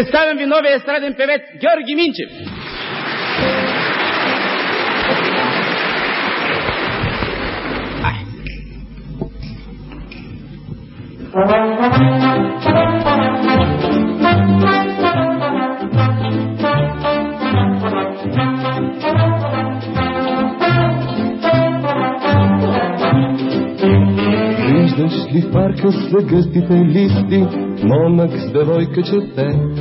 Представям ви новия естраден певец Георги Минчев. Виждаш ли в парка са гъстите листи, момък с девойка чете?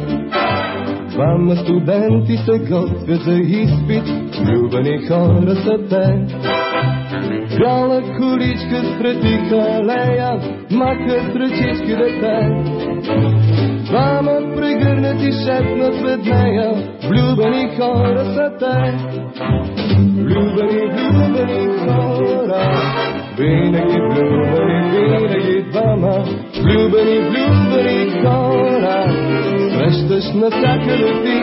Двама студенти се готвят за изпит, влюбени хора са те. Бяла количка с третика алея, махат ръчички дете. Двама прегърнати шепнат пред нея, влюбени хора са те. Влюбени, влюбени хора, винаги влюбени, винаги двама, влюбени, влюбени хора, навсякъде ти.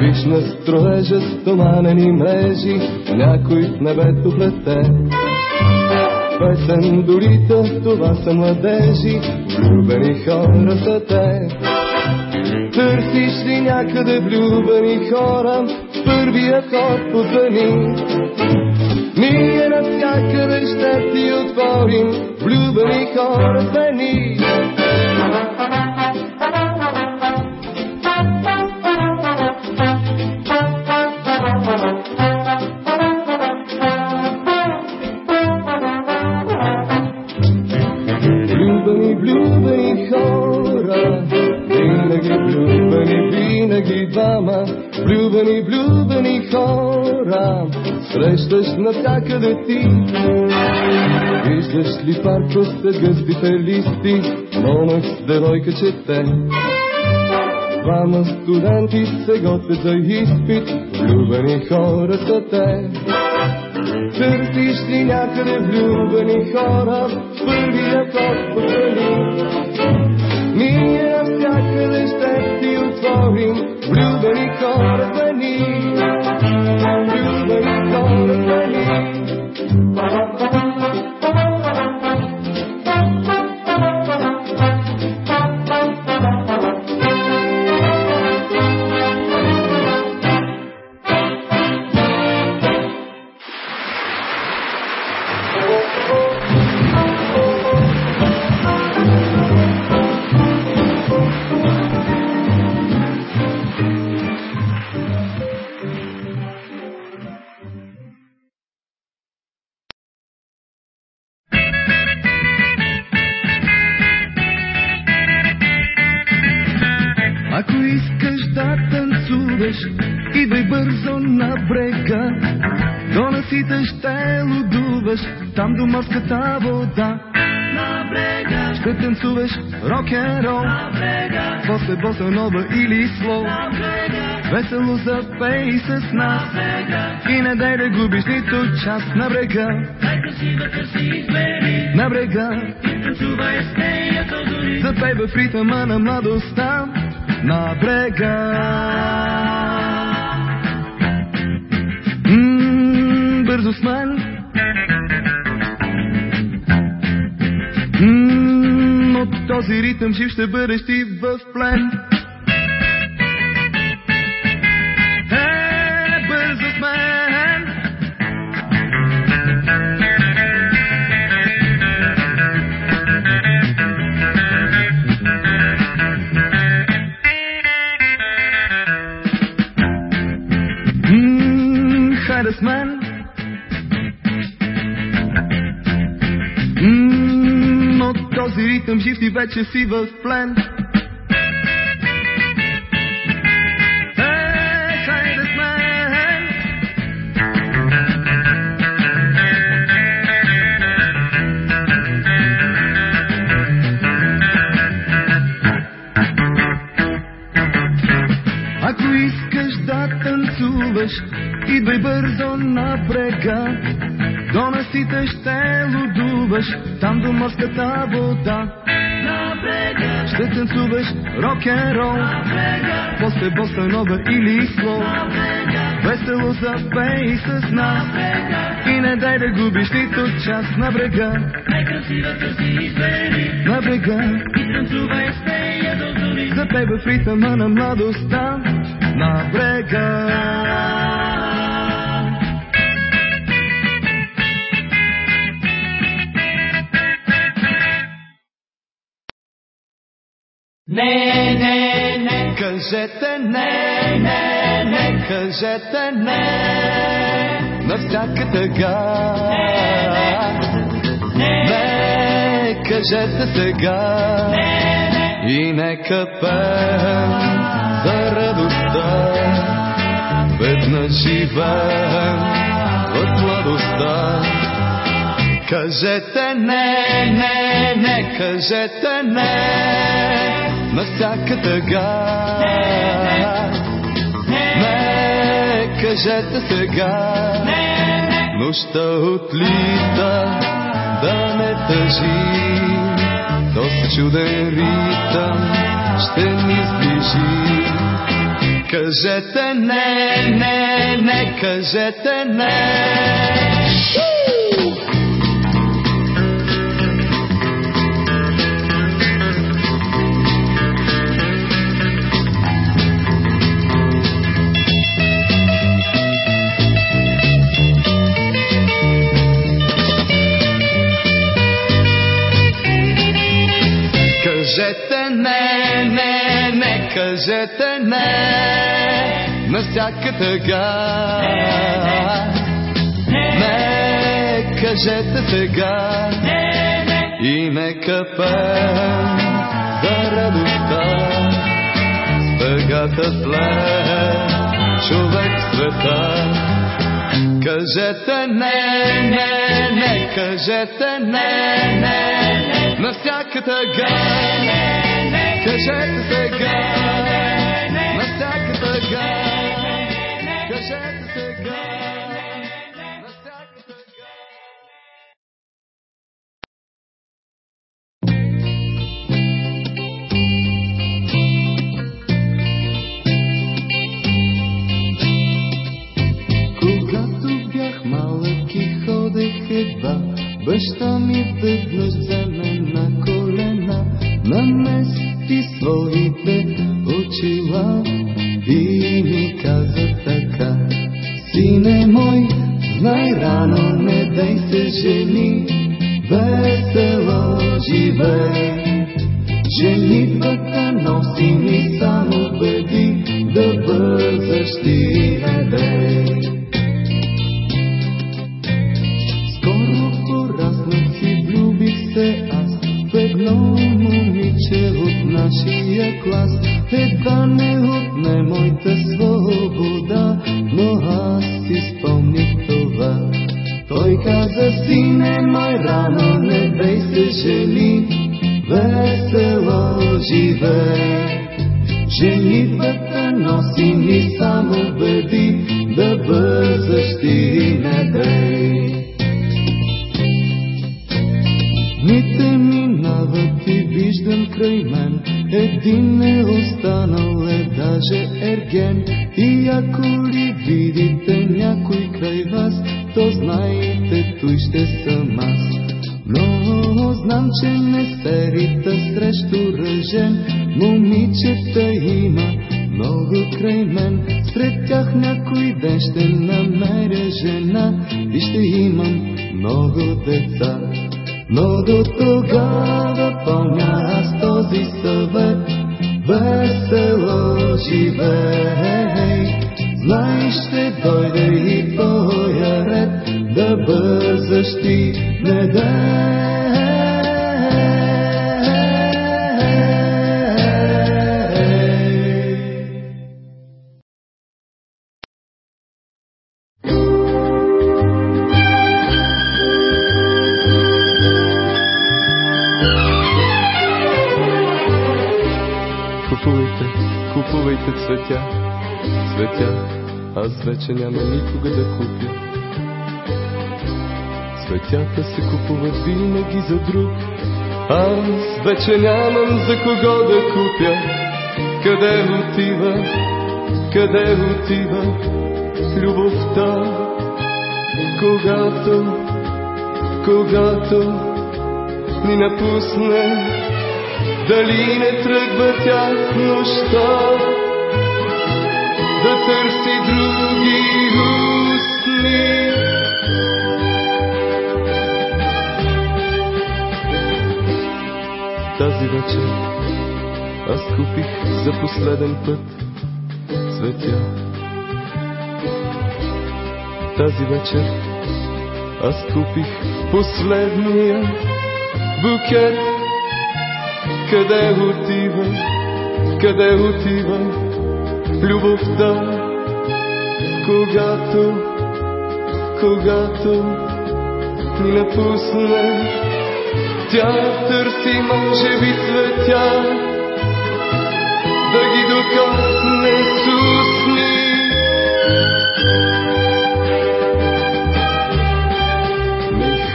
Виж строежа стоманени мрежи, някой в небето плете. Песен долита, това са младежи, влюбени хора са те. Търсиш ли някъде влюбени хора, първия ход позвани. Ние навсякъде ще ти отворим, влюбени хора звени. Влюбени, срещаш навсякъде ти. Виждаш ли парка с гъстите листи, момък с девойка чете. Двама студенти се готвят за изпит, влюбени хора те. Търсиш ли някъде влюбени хора, първия ход. Ние боса нова или слоу. Весело запей с нас. И не дай да губиш нито час на брега. На брега. Запей в ритъма на младостта на брега. Бързо с мен. Този ритъм жив ще бъдеш ти в плен. Този ритъм жив ти вече си в плен. Е. Ако искаш да танцуваш, идвай бързо на брега. До насита ще лудуваш, там до морската вода. На брега ще танцуваш рок-н-рол. После боса нова или брега весело запей с нас. И не дай да губиш нито час на брега. Най-красивата си избери. На брега и танцувай с нея до дори. те в ритъма на младостта на брега. Не, не, не, Кажете не, не, не, кажете не. На всяка тъга. Не, кажете сега. И нека пеем за радостта. Веднъж живеем в младостта. Кажете не, не, не, кажете не на всяка тъга. Не, кажете сега, нощта отлита, да не тъжи, този чуден ритъм ще ни сближи. Кажете не, не, не, кажете не. Кажете не на всяка тъга. Не, кажете сега и нека пеем за радостта. Тъгата след човек света. Кажете не, не, не, кажете не, не, на всяка тъга. Кажете сега, малък и ходех едва, баща ми веднъж взе ме на колена, намести своите очила и ми каза така. Сине мой, знай рано, не дай се жени, весело живей. Женитбата носи ми само беди, да бързаш ти не. Скоро пораснах и влюбих се аз в едно момиче от нашия клас. Едва не отне моята свобода, но аз си спомних това. Той каза, сине мой, рано не бей се жени, весело живей. Женитбата носи ни само беди, да бързаш ти не бей. Дните минават и виждам край мен Един не е даже ерген И ако ли видите някой край вас То знайте, той ще съм аз. Но знам, че не се рита срещу ръжен Момичета има много край мен. Сред тях някой ден ще намеря жена И ще имам много деца. Но до тогава помня аз този съвет, весело живей. Знай, ще дойде и твоя вече няма никога да купя. Цветята се купуват винаги за друг, аз вече нямам за кого да купя. Къде отива, къде отива любовта, когато, когато ни напусне, дали не тръгва тя нощта? да търси други устни. Тази вечер аз купих за последен път цветя. Тази вечер аз купих последния букет. Къде отива? Къде отива? любовта, когато, когато ни напусне, тя търси може би цветя, да ги докосне с усни.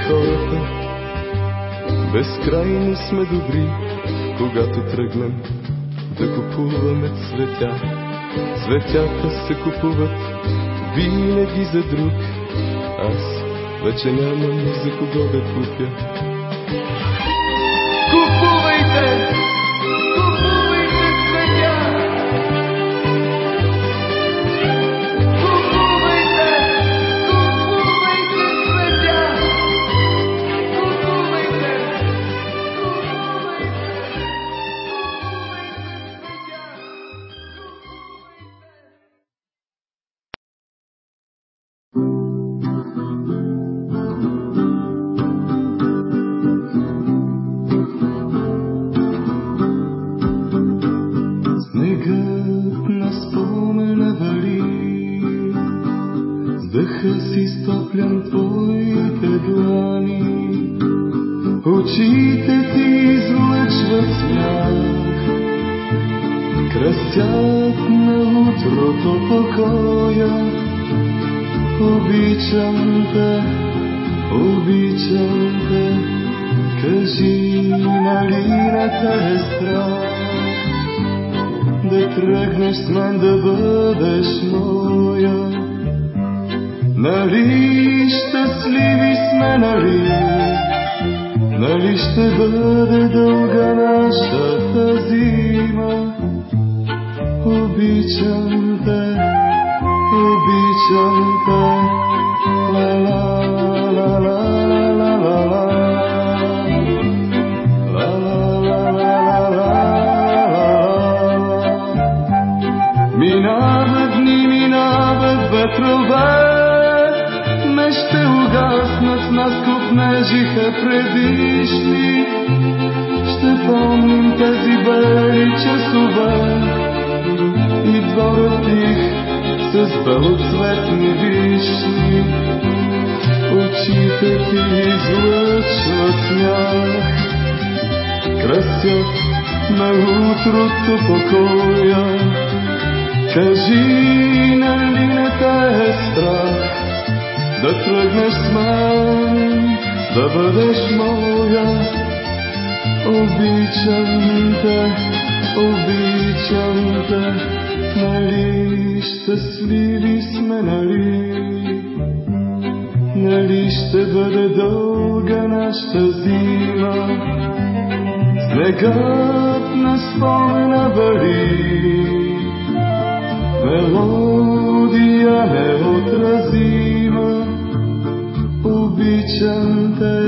хората, безкрайно сме добри, когато тръгнем да купуваме цветя. Цветята се купуват винаги за друг. Аз вече нямам за кого да купя. Нали ще свири сме, нали? Нали ще бъде дълга нашата зима? Снегът на спомена вали, мелодия не отразима, обичам те.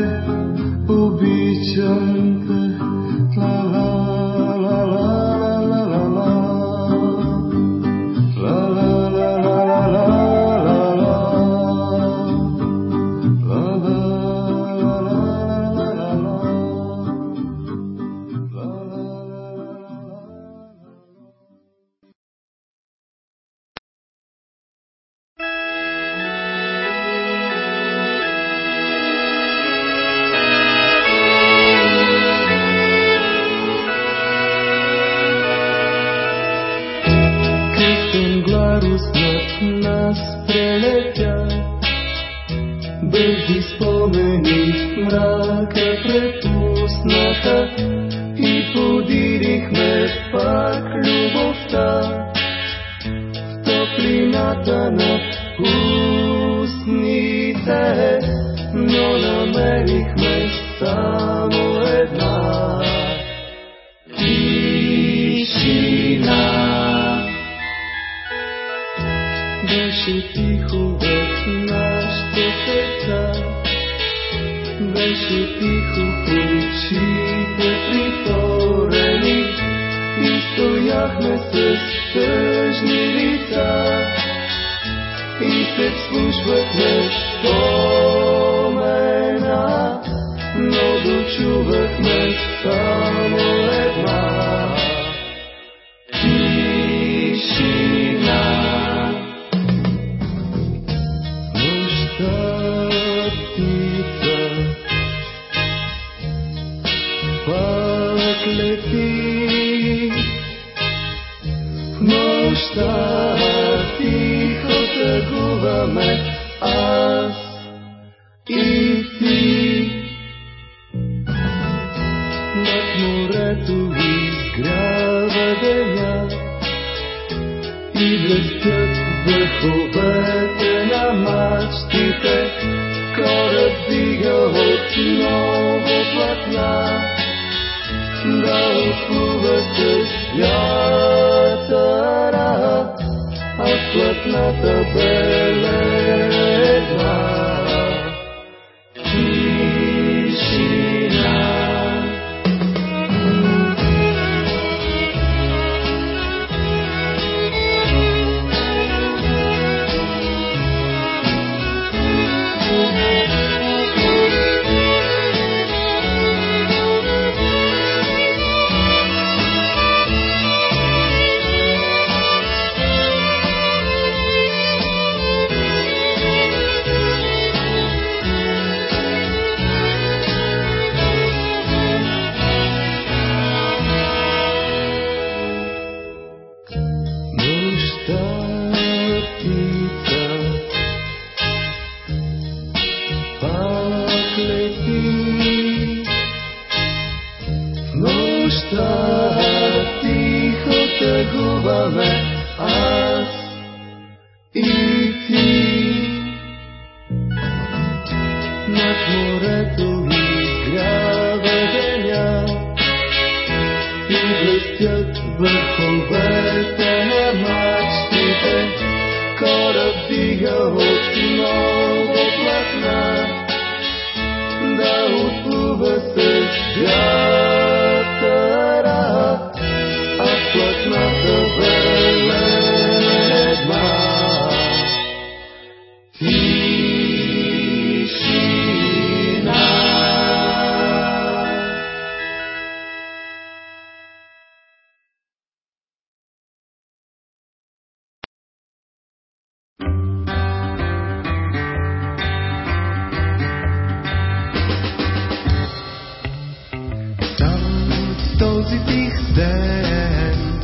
Ден,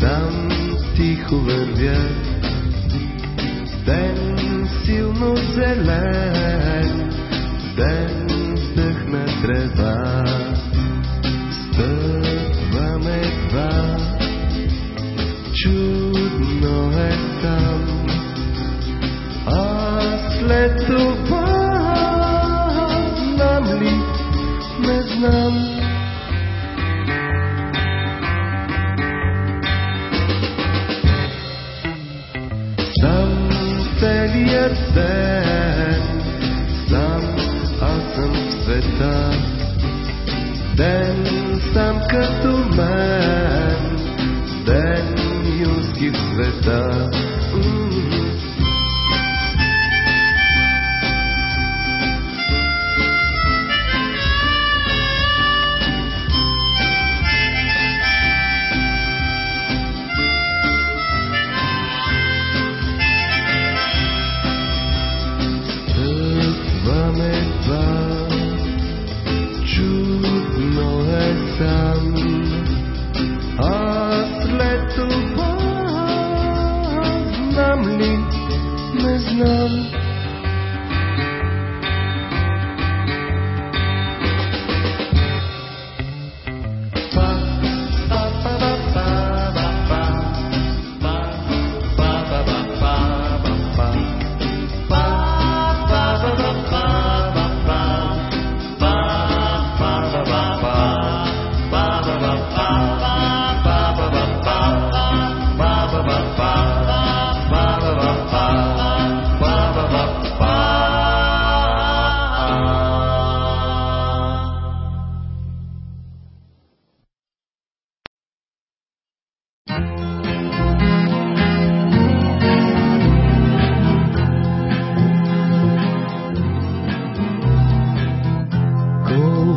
там тихо вървя. Ден силно зелен,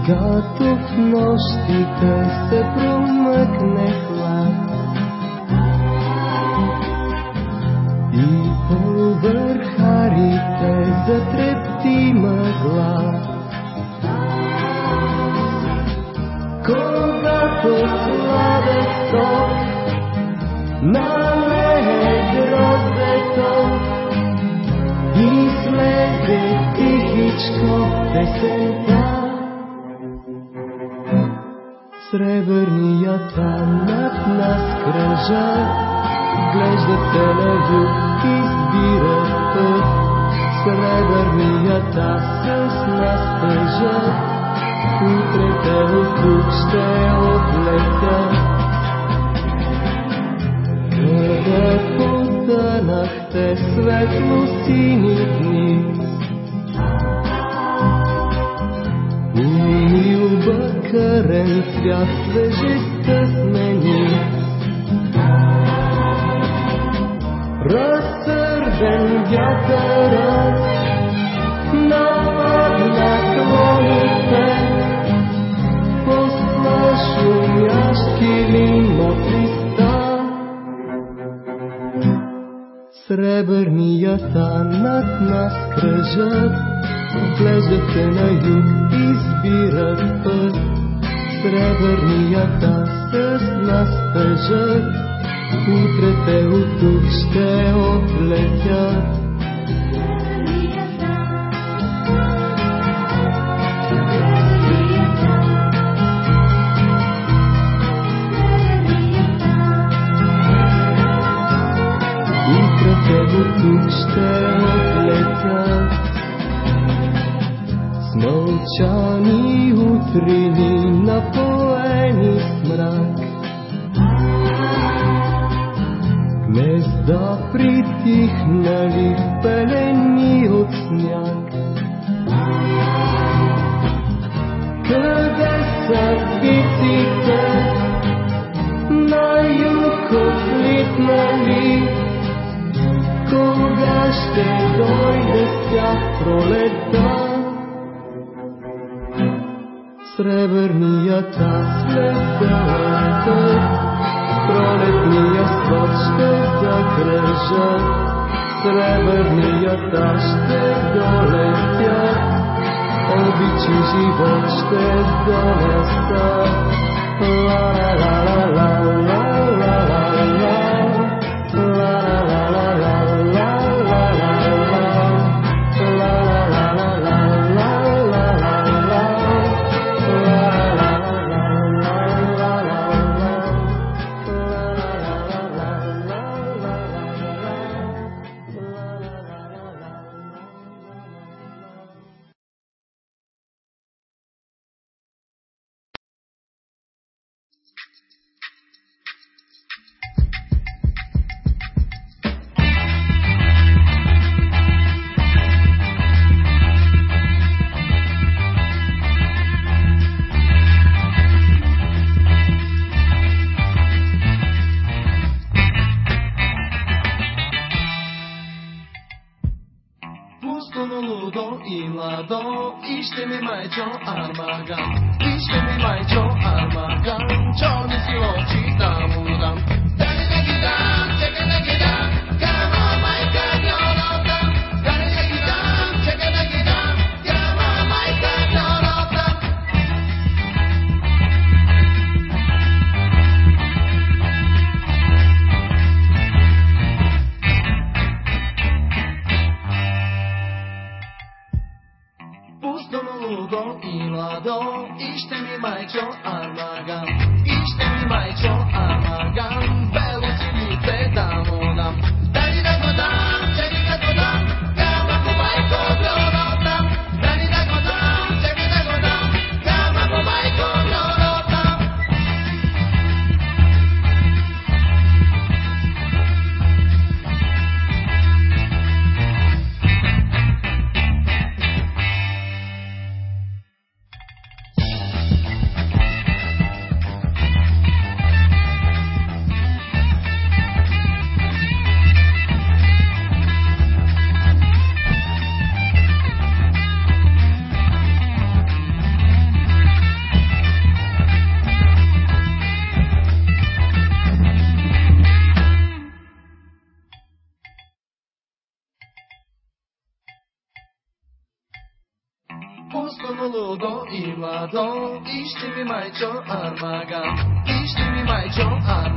Когато в нощите се промъкне хлад И повърх харите затрепти мъгла. Когато сладък ток налее гроздето И слезе тихичко песента Сребърнията над нас кръжат, глеждате на юг, избират път. Сребърнията с нас тъжат, утре те от тук ще отлетят. Къде потънахте светло сини дни, Мил бъкърен свят свежестта смени. Разсърден вятърът нас кръжат, Глеждат на юг избират път. Сребърнията с нас тъжат, утре те от тук ще отлетят. Утре те от тук ще отлетят. Мълчани утрини напоени с мрак. Гнезда притихнали пелени от сняг. Къде са птиците на юг отлитнали? Кога ще дойде с тях пролетта? Сребърният аз летелата, пролетния свод ще закръжа, сребърният аз ще долетя, обичи живот ще донеса. Ла-ла-ла-ла-ла be my job, Armaga. Please do be my job, Armaga.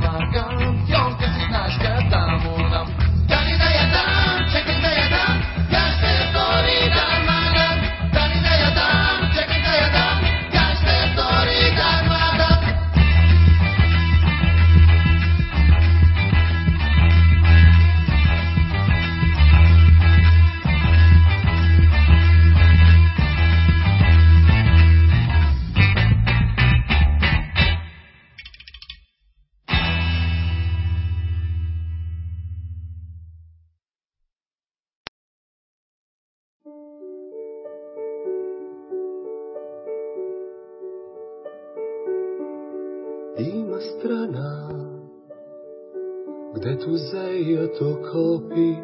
Зеят окопи,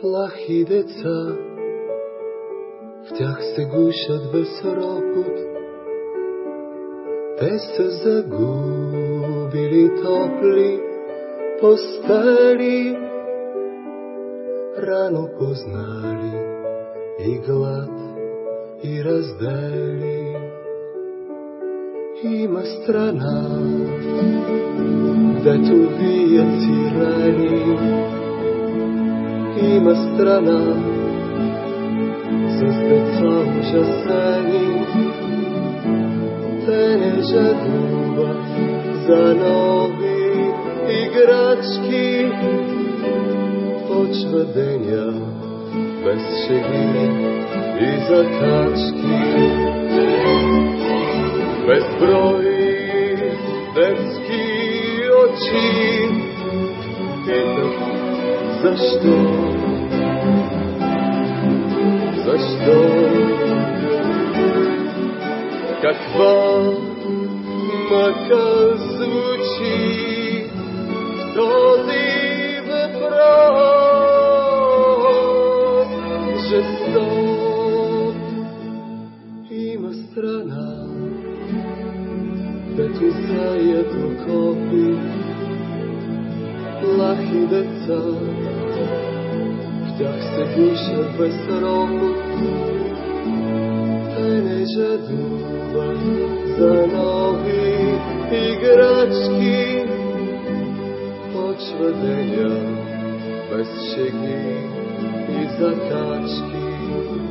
плахи деца, в тях се гушат без ропот. Те са загубили топли постели, рано познали и глад, и раздели. Има страна, гдето вият тирани. Има страна, с деца ужасени. Те не жадуват за нови играчки. Почва деня без шеги и закачки безброй детски очи питат защо, защо, каква мъка звучи в плахи деца, в тях се гушат без ропот. Те не жадуват за нови играчки, почва деня без шеги и закачки.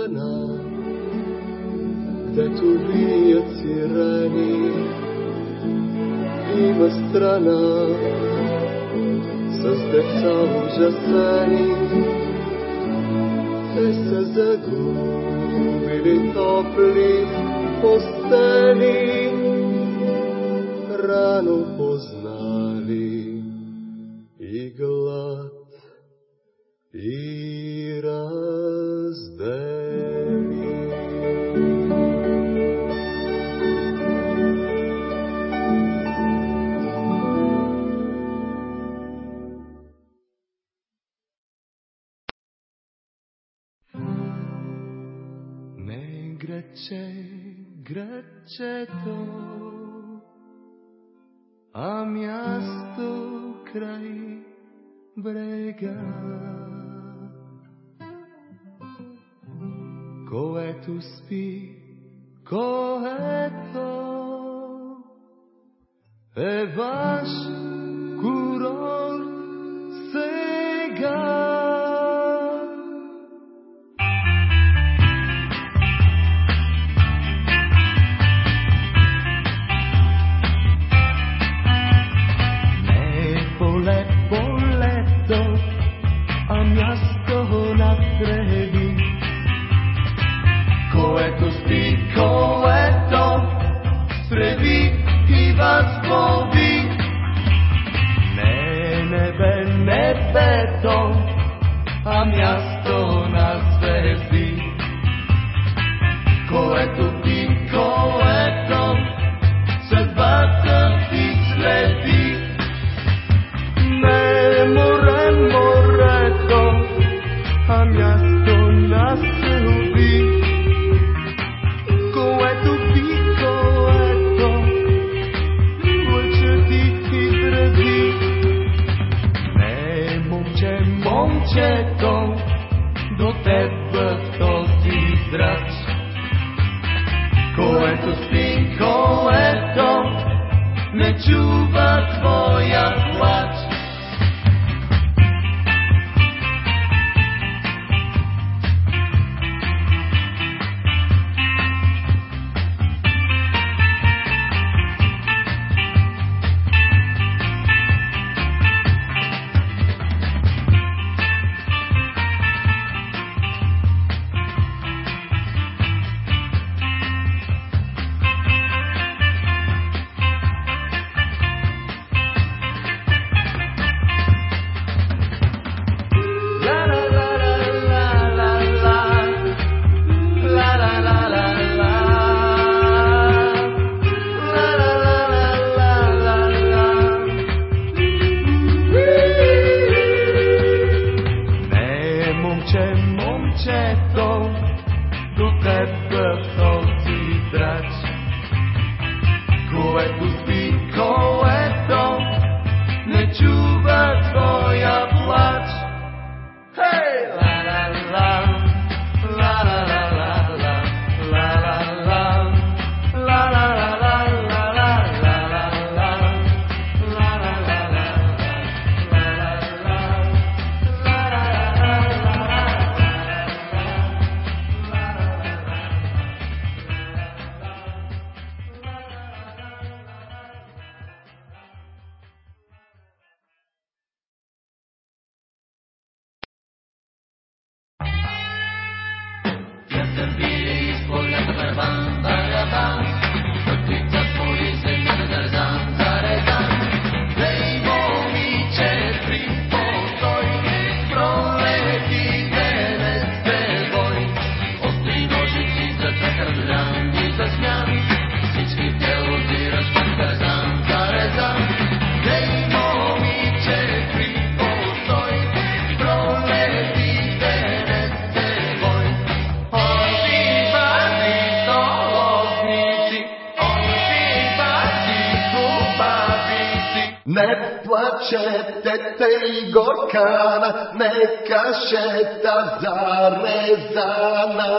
Има страна гдето вият сирени. Има страна с деца ужасени. Те са загубили топли постели, рано познали не Не плачете тъй горкана, не кашета зарезана.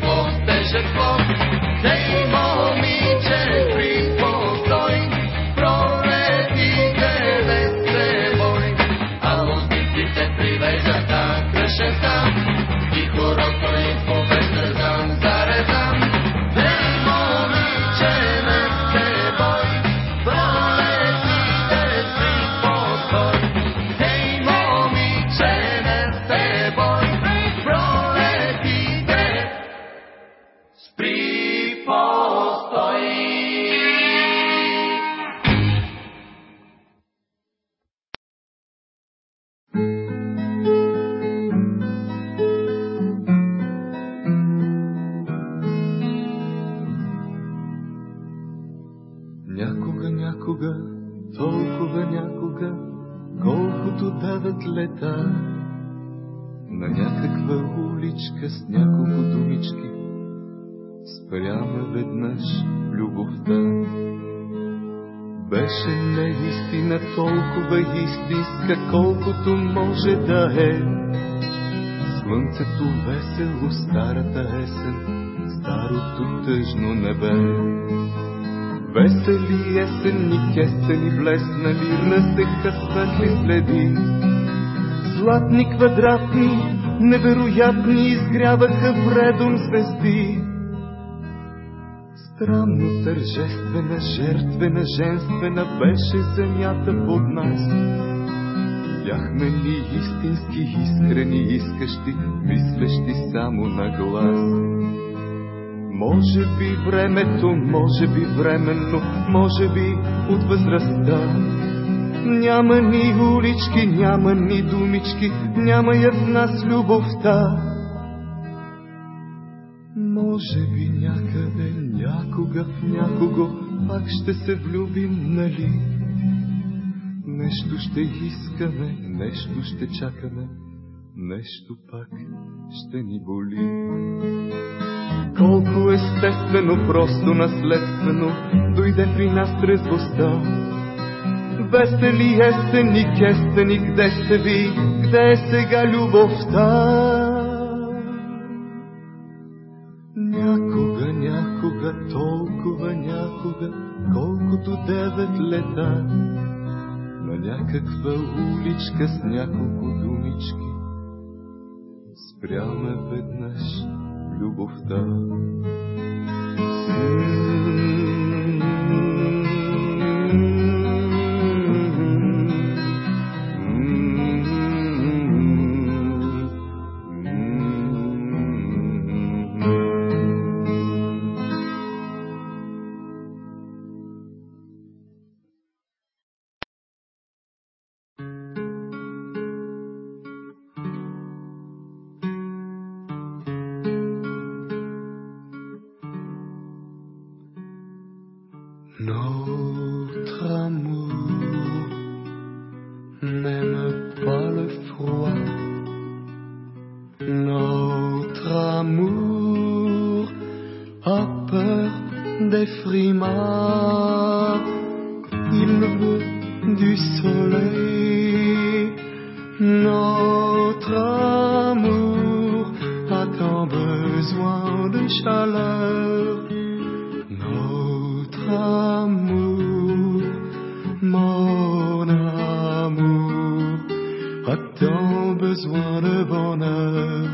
Пили да с няколко думички, спряме веднъж любовта. Беше наистина толкова истинска, колкото може да е. Слънцето весело, старата есен, старото тъжно небе. Весели есенни кестени блеснали, разсеха светли следи. Златни квадратни, невероятни, изгряваха вредом звезди. Странно тържествена, жертвена, женствена беше земята под нас. Бяхме ни истински, искрени, искащи, мислещи само на глас. Може би времето, може би временно, може би от възрастта. Няма ни улички, няма ни думички, няма я в нас любовта. Може би някъде, някога в някого пак ще се влюбим, нали? Нещо ще искаме, нещо ще чакаме, нещо пак ще ни боли. Колко естествено, просто наследствено, дойде при нас трезвостта. Весте ли есте ни, кесте ни, къде сте ви, къде е сега любовта? Някога, някога, толкова някога, колкото девет лета, на някаква уличка с няколко думички, спряме веднъж любовта. Notre Notre amour a tant besoin de chaleur. Notre amour, mon amour, a tant besoin de bonheur,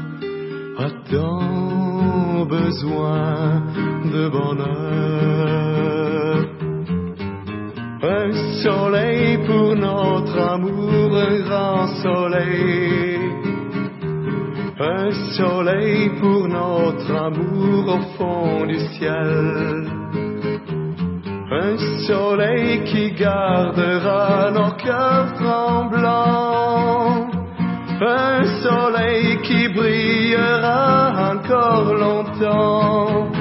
a tant besoin de bonheur. Un soleil pour notre amour au fond du ciel. Un soleil qui gardera nos cœurs tremblants. Un soleil qui brillera encore longtemps.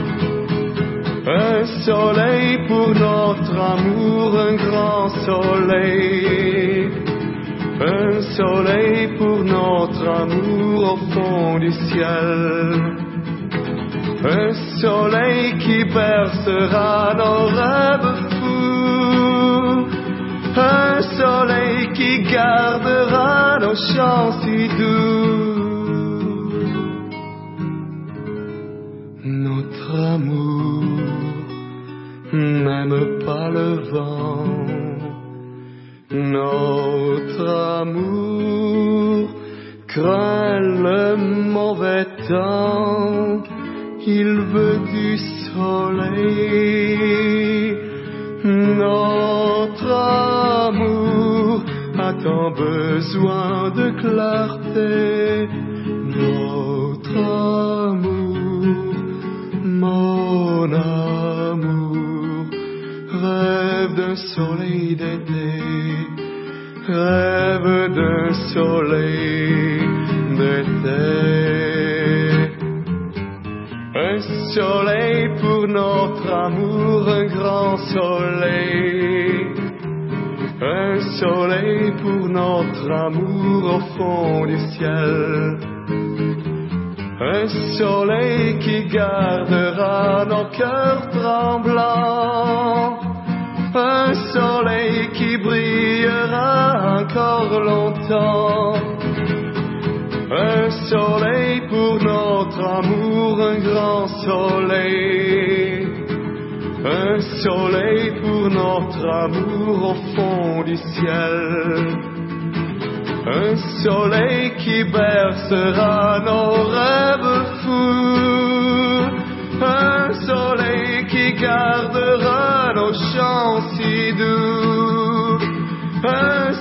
Un soleil pour notre amour, un grand soleil. Un soleil pour notre amour au fond du ciel. Un soleil qui bercera nos rêves fous. Un soleil qui gardera nos chants si doux. Notre amour n'aime pas le vent. Notre amour craint le mauvais temps. Il veut du soleil. Notre amour a tant besoin de clarté. Notre amour, mon amour, rêve d'un soleil d'été, rêve d'un soleil d'été. Un soleil pour notre amour, un grand soleil. Un soleil pour notre amour au fond du ciel. Un soleil qui gardera nos cœurs tremblants. Un soleil encore longtemps. Un soleil pour notre amour, un grand soleil. Un soleil pour notre amour au fond du ciel. Un soleil qui bercera nos rêves fous. Un soleil qui gardera nos chants si doux.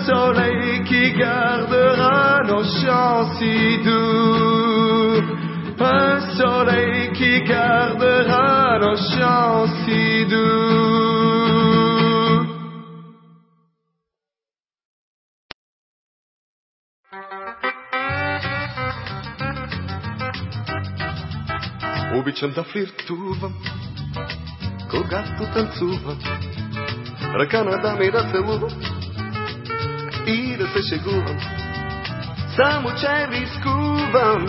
soleil qui gardera nos chants si doux. Un soleil qui qui gardera nos chants si doux. Обичам да флиртувам, когато танцувам, ръка на дами да целувам и да се шегувам. Само че рискувам,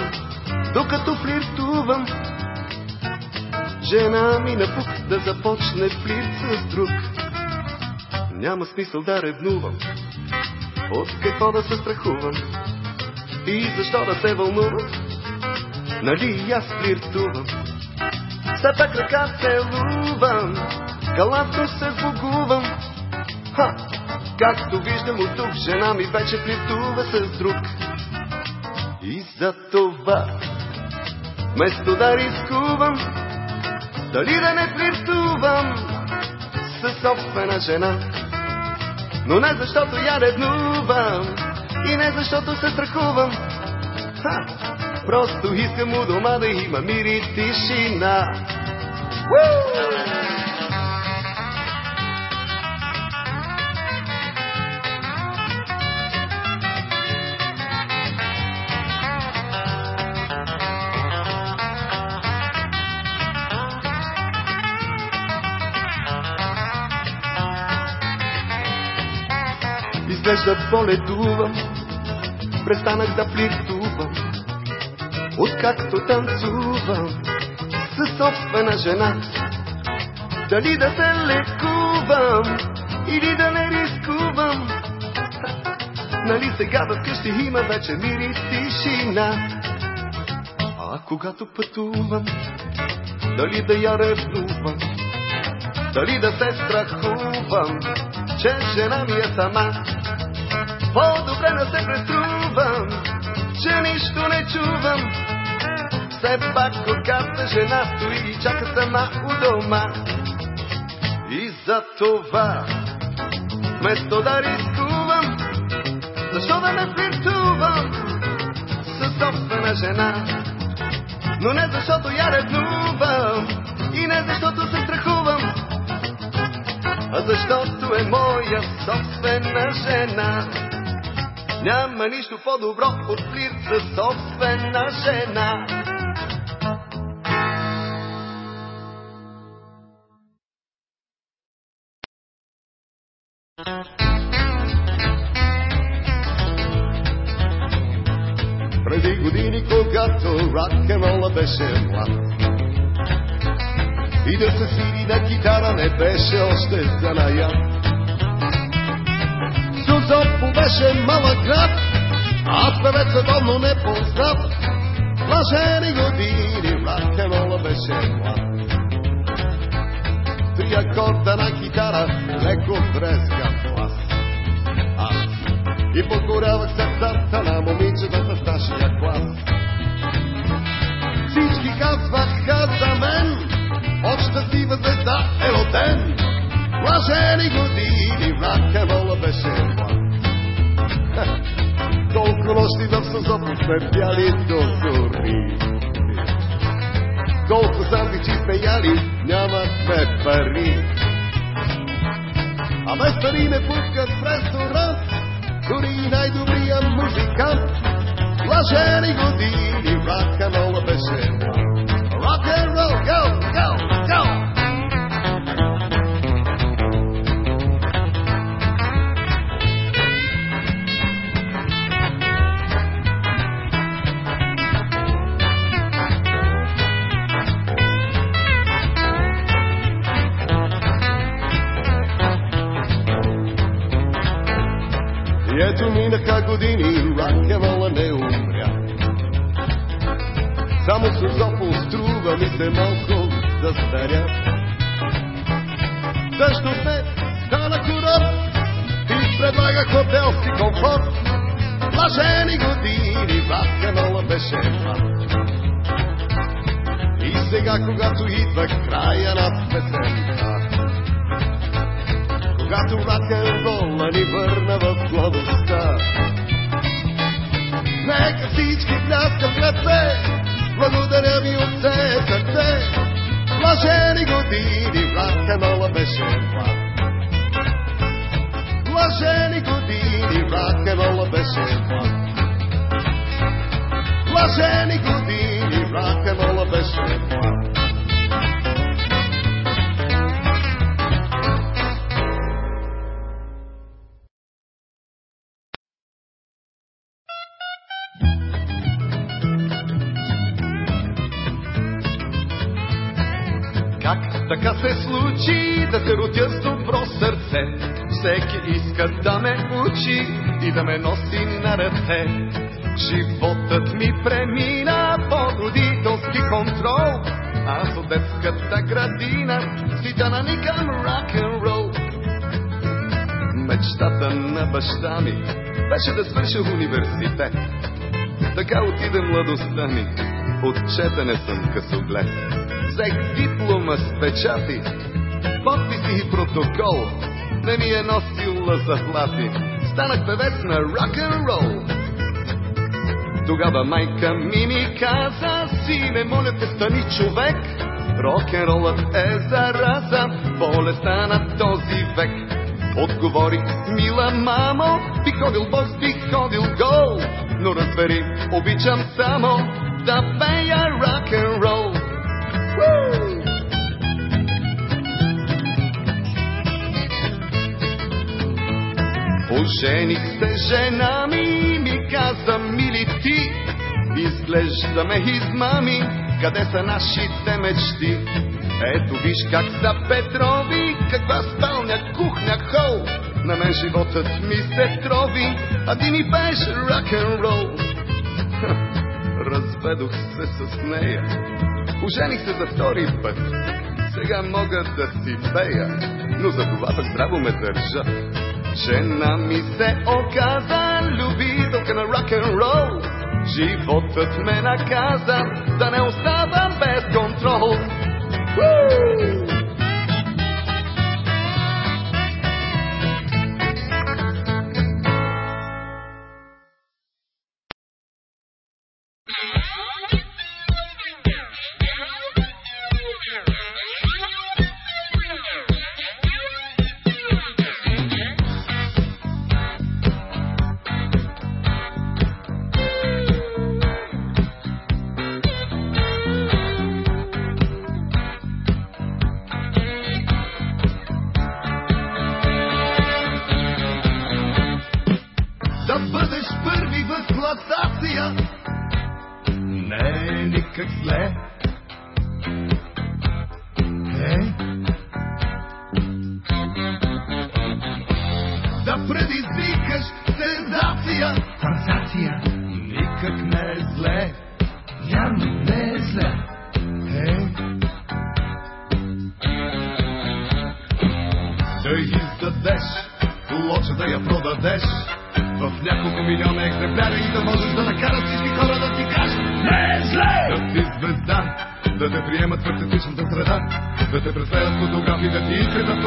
докато флиртувам, жена ми напук да започне флирт с друг. Няма смисъл да ревнувам, от какво да се страхувам и защо да се вълнувам, нали аз флиртувам. Все пак ръка целувам, галантно се сбогувам. Ха! Както виждам от тук, жена ми вече флиртува с друг. И за това, вместо да рискувам, дали да не флиртувам със собствена жена. Но не защото я ревнувам и не защото се страхувам. Ха! Просто искам у дома да има мир и тишина. Woo! Изглежда полетувам, престанах да флиртувам, откакто танцувам със собствена жена. Дали да се лекувам или да не рискувам, нали сега да вкъщи има вече мир и тишина. А когато пътувам, дали да я ревнувам, дали да се страхувам, че жена ми е сама. По-добре да се преструвам, че нищо не чувам. Все пак когато жена стои и чака сама у дома. И за това, вместо да рискувам, защо да не флиртувам със собствена жена? Но не защото я ревнувам и не защото се страхувам, а защото е моя собствена жена. Няма нищо по-добро от флирт със собствена жена. Преди години, когато рок-н-рола беше млад, и да се свири на китара не беше още занаят. Сузопо беше малък град, аз певец световно не познат. Блажени години, рок-н-рола беше млад. Три акорда на китара, леко дрезган глас. Аз и покорявах сърцата на момичетата в нашия клас. Всички казваха за мен, от щастлива звезда е роден. Блажени години, рок-н-рола беше млад. Колко нощи в Созопо сме пяли до зори. Колко сандвичи сме яли, нямахме пари. А без пари не пускат в ресторант, дори и най-добрия музикант. Блажени години, рок-н-рола беше roll, go, go, go! И ето минаха години, рок-н-рола не умря. Само Созопол струва ми се малко застаря. Също се стана курорт и предлага хотелски комфорт. Блажени години, рок-н-рола беше млад. И сега, когато идва края на песента, когато рок-н-рола ни върна в младостта, нека всички пляскат ръце, Благодаря ви от все сърце. Блажени години, рок-н-рола беше план. Блажени години, рок-н-рола беше план. Блажени години, рок-н-рола беше план. Сърце? Всеки иска да ме учи и да ме носи на ръце. Животът ми премина под родителски контрол. Аз от детската градина си да наникам рок-н-рол. Мечтата на баща ми беше да свърша университет. Така отиде младостта ми, от четене съм късоглед. Взех диплома с печати, подписи и протокол. Не ми е носила заплати. Станах певец на рок-н-рол. Тогава майка ми ми каза, сине, моля те, стани човек. Рок-н-ролът е зараза, болестта на този век. Отговори, мила мамо, би ходил бос, би ходил гол. Но разбери, обичам само да пея рок-н-рол. Ожених се жена ми, ми каза, мили ти, изглеждаме измами, къде са нашите мечти? Ето виж как са Петрови, каква спалня, кухня, хол. На мен животът ми се трови, а ти ми беше рок-н-рол. Разведох се с нея, ожених се за втори път. Сега мога да си пея, но за това пък здраво ме държа. Жена ми се оказа любителка на рок-н-рол. Животът ме наказа да не оставам без контрол. Woo! Фотографии, да ти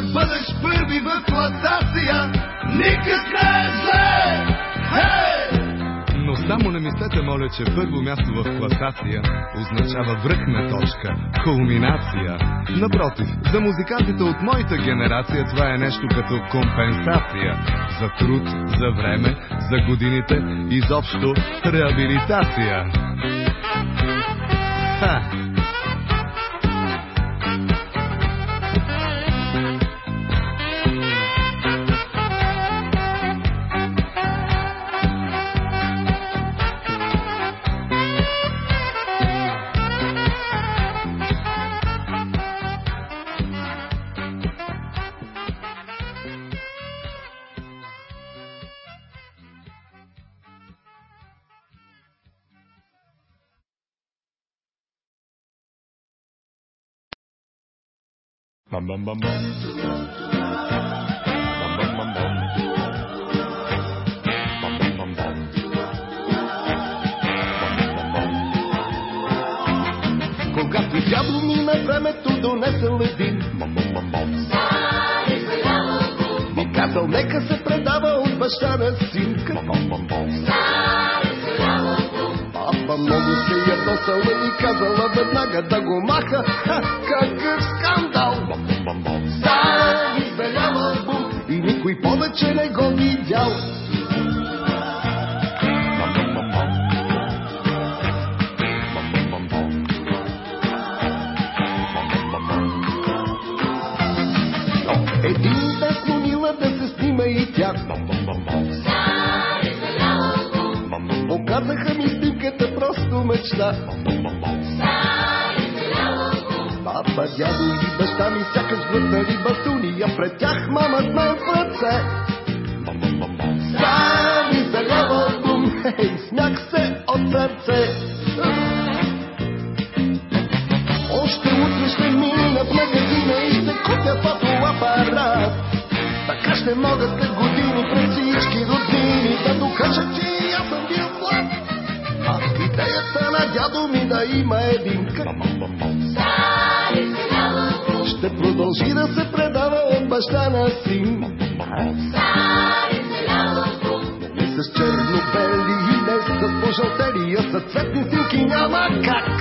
бъдеш първи в класация, никак не е зле! Но само не мислете, моля, че първо място в класация означава връхна точка, кулминация. Напротив, за музикантите от моята генерация това е нещо като компенсация за труд, за време, за годините, изобщо реабилитация. Ха! Bum bum. Bum bum bum bum. Bum bum bum bum. Bum bum bum bum. Когато ми на времето донесел един, Bum bum bum bum. ми казал, нека се предава от баща на. Bum bum bum bum. Папа много се ядосала и казала веднага да го маха. Ха, какъв скандал! Bum bum. Стар и никой повече не го видял. Един ден склонила да се снима и тя. Показаха ми снимката просто мечта. Bum. Папа, дядо и баща ми сякаш въртали бастуни, а пред тях мама с мен в ръце. Стар избелял албум, хей, смях се от сърце. Още утре ще мина в магазина и ще купя фотоапарат. Така ще могат след години пред всички роднини да докажа, че аз съм бил млад. А идеята на дядо ми да има един продължи да се предава от баща на син. Не с черно-бели и не с пожълтели, а с цветни снимки няма как.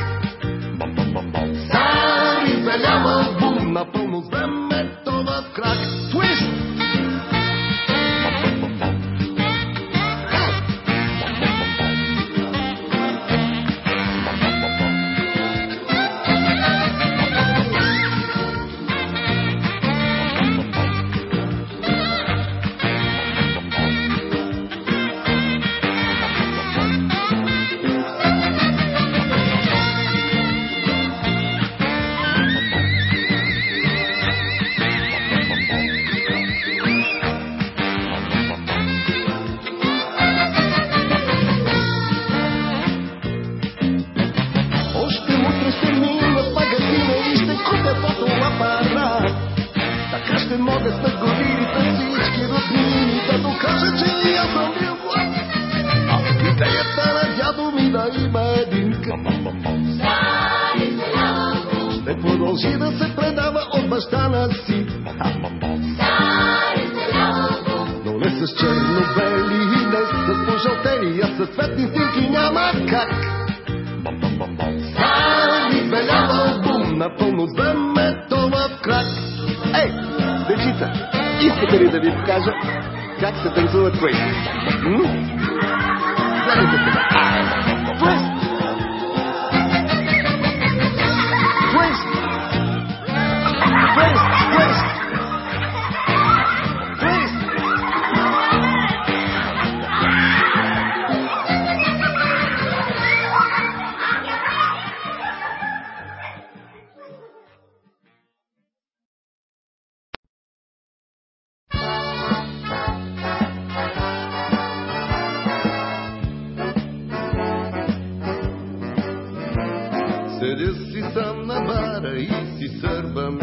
Бара и си сърбам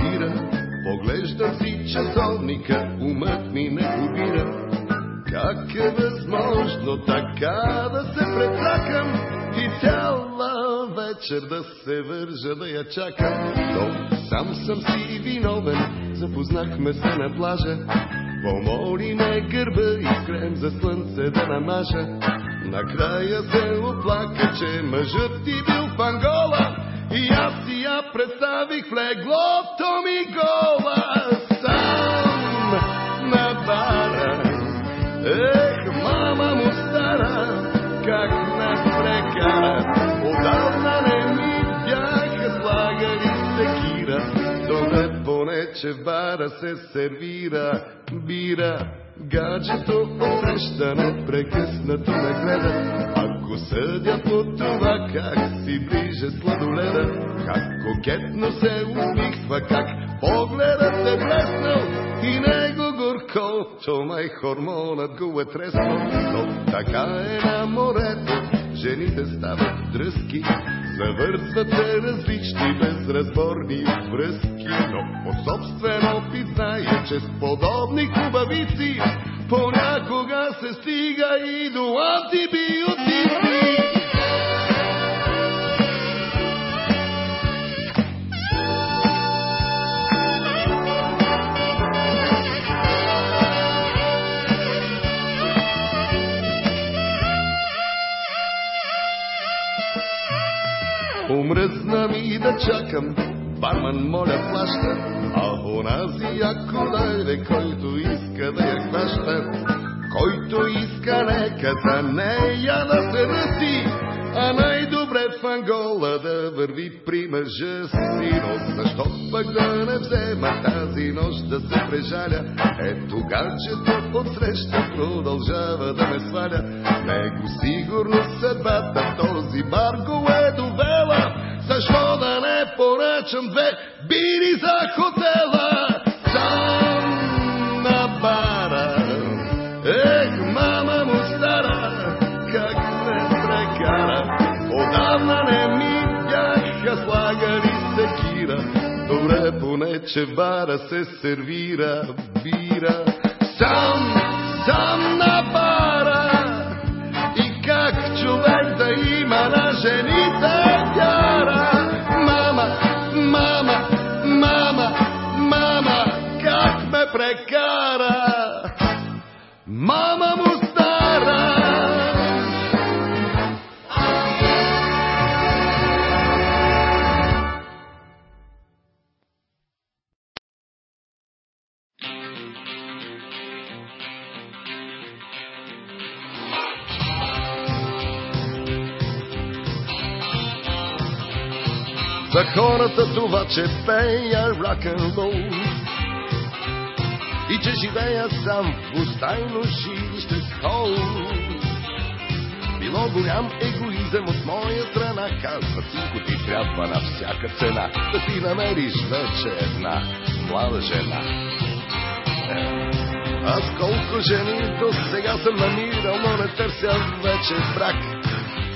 бира. Поглеждам си часовника, умът ми не побира. Как е възможно така да се претракам и цяла вечер да се вържа да я чакам. Но сам съм си виновен, запознахме се на плажа. Помоли ме гърба и крем за слънце да намажа. Накрая се оплака, че мъжът ти бил в Ангола. И аз си я представих в леглото ми гола. Сам на бара. Ех, мама му стара, как нас прекара. Отдавна не ми бяха слагали секира. Добре поне, че в бара се сервира бира. Гаджето отсреща непрекъснато ме гледа. Ако съдя по това, как си ближе сладоледа, как кокетно се усмихва, как погледът е блеснал и него горко, що май хормонът го е треснал. Но така е на морето, жените стават дръзки, завързват се различни безразборни връзки, но по собствен опит зная, че с подобни хубавици понякога се стига и до антибиотици. Умръзна ми да чакам, барман моля плаща, а онази яко дойде, който иска да я хваща. Който иска нека за нея да се ръси, а най-добре в Ангола да върви при мъжа си. Но защо пък да не взема тази нощ да се прежаля? Ето гаджето отсреща продължава да ме сваля. Него сигурно съдбата този бар го е довела. Защо да не поръчам две бири за хотела? Там на бара. Ех, мама му стара, как ме прекара. Отдавна не ми бяха слагали секира. Добре поне, че бара се сервира бира. Сам, сам на бара. И как човек да има на жените че пея рок-н-рол и че живея сам в пустайно жилище с хол. Било голям егоизъм от моя страна, казва синко ти трябва на всяка цена да си намериш вече една млада жена. Аз колко жени до сега съм намирал, но не търся вече брак.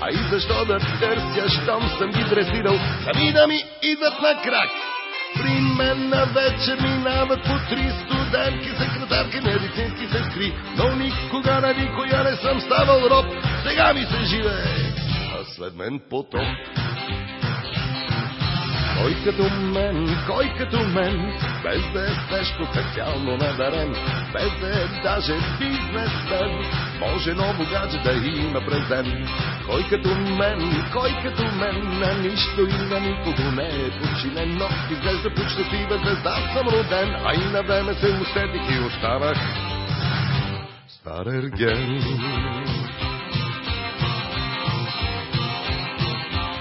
А и защо да търся, щом съм ги дресирал, сами да ми идват на крак. При мен на вечер минават по три студентки, секретарки, медицински сестри, но никога на никоя не съм ставал роб, сега ми се живее, а след мен потоп. Кой като мен, кой като мен, без да е спешно специално надарен, без да е даже бизнесмен, може ново гадже да има презент. Кой като мен, кой като мен, на нищо и на никого не е подчинен, но изглежда по щастлива звезда съм роден, а и на време се усетих и останах стар ерген.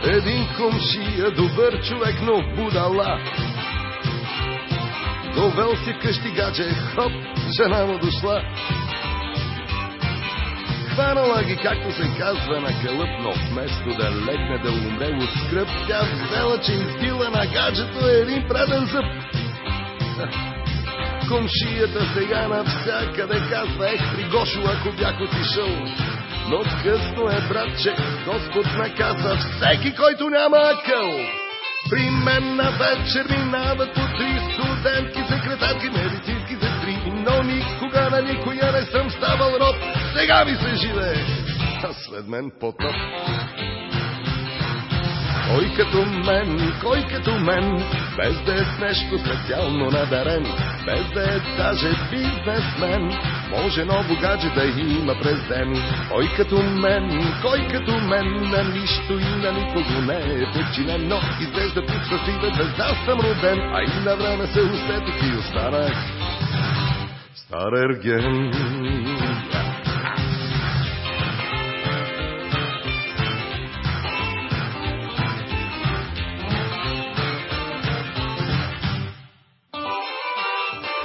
Един комшия, добър човек, но будала. Довел си къщи гадже, хоп, жена му дошла. Хванала ги, както се казва, на кълъп, но вместо да легне да умре от скръп, тя взела, че избила на гаджето един преден зъб. Комшията сега навсякъде казва, ех, при ако бях отишъл. Но късно е, братче, Господ наказва всеки, който няма акъл. При мен на вечер минават по три студентки, секретарки, медицински сестри, но никога на никоя не съм ставал род. Сега ми се живее, а след мен потоп. Кой като мен, кой като мен, без да е с нещо специално надарен, без да е даже бизнесмен, може ново гадже да има през ден. Кой като мен, кой като мен, на нищо и на никого не е подчинен, но изглежда под щастлива звезда съм роден, а и на време се усетих и останах стар ерген.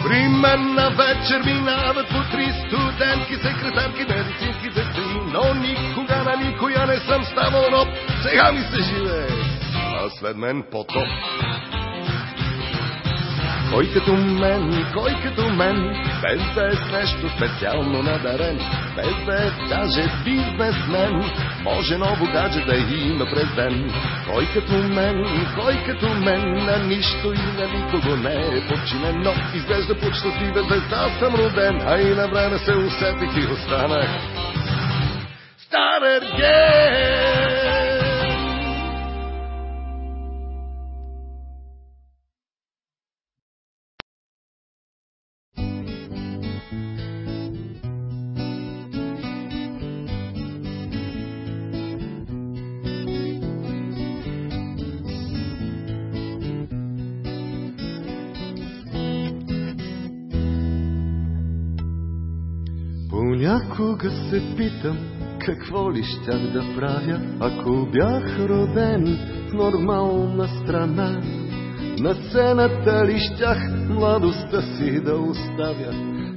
При мен на вечер минават по три студентки, секретарки, медицински сестри, но никога на никоя не съм ставал роб. Сега ми се живее, а след мен потоп. Кой като мен, кой като мен, без да е с нещо специално надарен, без да е даже бизнесмен, може ново гадже да има през ден. Кой като мен, кой като мен, на нищо и на никого не е подчинен, но изглежда под щастлива звезда съм роден, а и на време се усетих и останах. Стар ерген! Понякога се питам, какво ли щях да правя, ако бях роден в нормална страна. На сцената ли щях младостта си да оставя,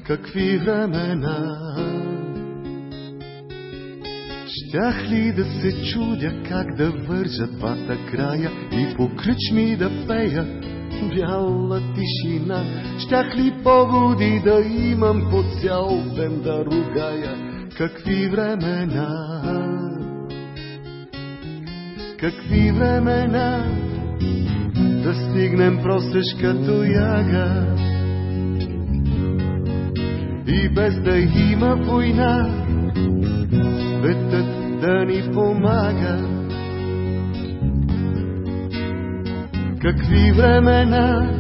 какви времена. Щях ли да се чудя как да вържа двата края и по кръчми да пея бяла тишина. Щях ли поводи да имам по цял ден да ругая? Какви времена? Какви времена? Да стигнем просеш като яга. И без да има война, светът да ни помага. Какви времена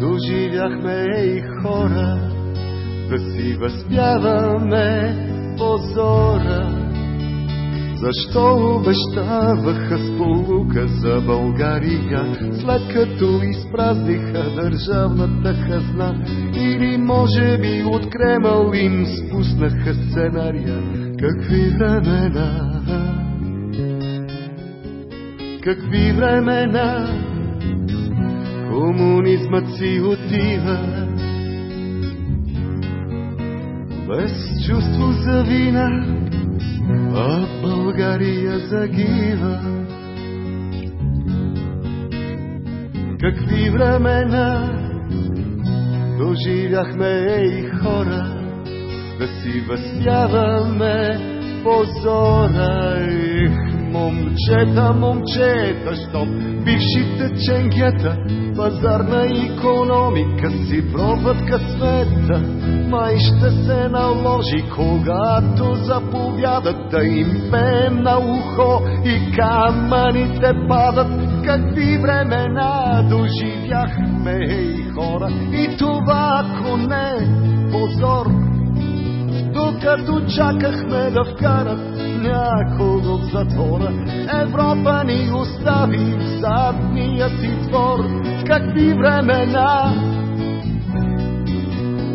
доживяхме и хора, да си възпяваме позора. Защо обещаваха сполука за България, след като изпразниха държавната хазна? Или може би от Кремъл им спуснаха сценария? Какви времена? Какви времена комунизмът си отива без чувство за вина, а България загива. Какви времена доживяхме и хора, да си възпяваме позора. Ех, момчета, момчета, щом бившите ченгета, пазарна економика си пробват късмета. Май ще се наложи, когато заповядат да им пеем на ухо и камъните падат. Какви времена доживяхме и хора и това, ако не позор, докато чакахме да вкарат някого в затвора. Европа ни остави в задния си двор. Какви времена!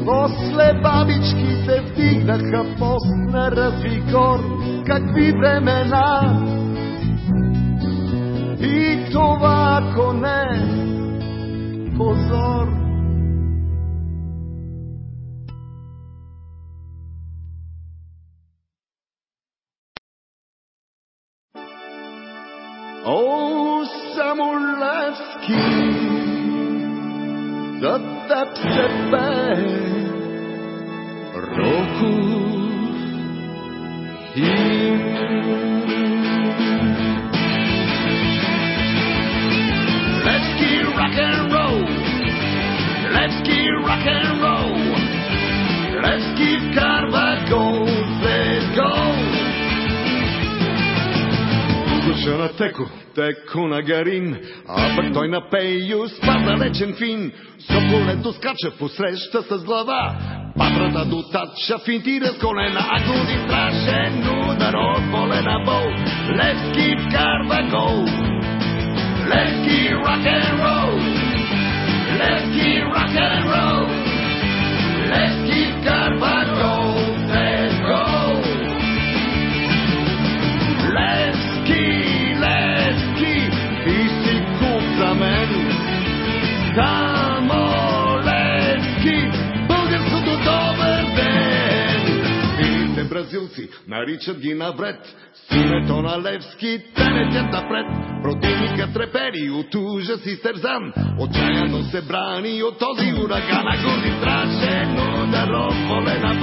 После бабичките вдигнаха пост на развигор. Какви времена! И това, ако не, позор. Самолевски, за теб се пее Слуша на Теко, Теко на Гарин, а пък той на Пейю спада речен фин. Соколето скача посреща с глава, патрата до татша финти разгонена, а годи страшен удар от болена бол. Левски вкарва гол. Левски рок н рол. Левски рок н рол. Левски вкарва гол. Бразилци наричат ги навред. С името на Левски те напред. Противника трепери от ужас и стерзан. Отчаяно се брани от този ураган. А годи страшен удар от полена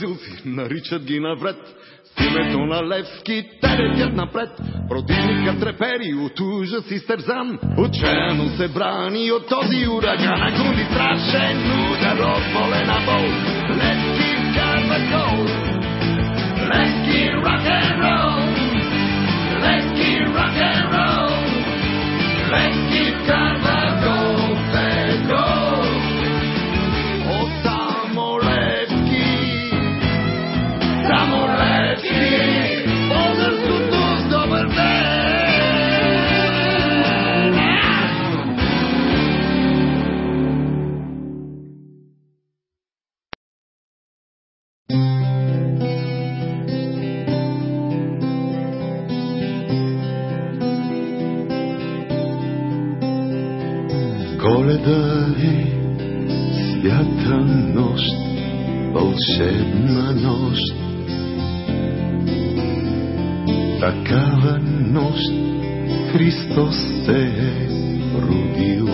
Бразилци наричат ги навред. С името на Левски те летят напред. Противника трепери от ужас и стерзан. Отчаяно се брани от този ураган. А губи страшен удар от болена бол. Левски вкарва гол. Левски рок н рол. Левски рок н. Левски вкарва вълшебна нощ. Такава нощ Христос се е родил.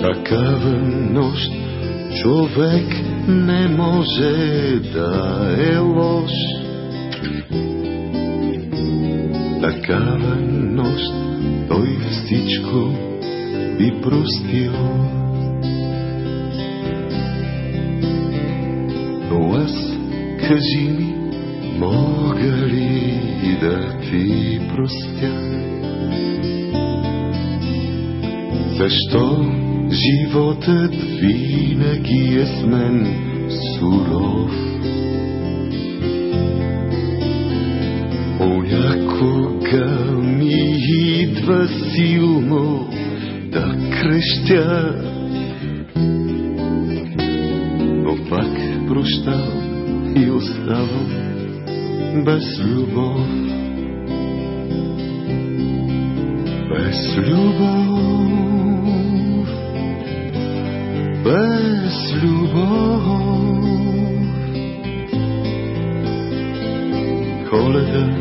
Такава нощ човек не може да е лош. Такава нощ той всичко би простил. Кажи ми, мога ли да ти простя? Защо животът винаги е с мен суров? Понякога ми идва силно да крещя, но пак прощавам и оставам без любов. Без любов, без любов. Коледа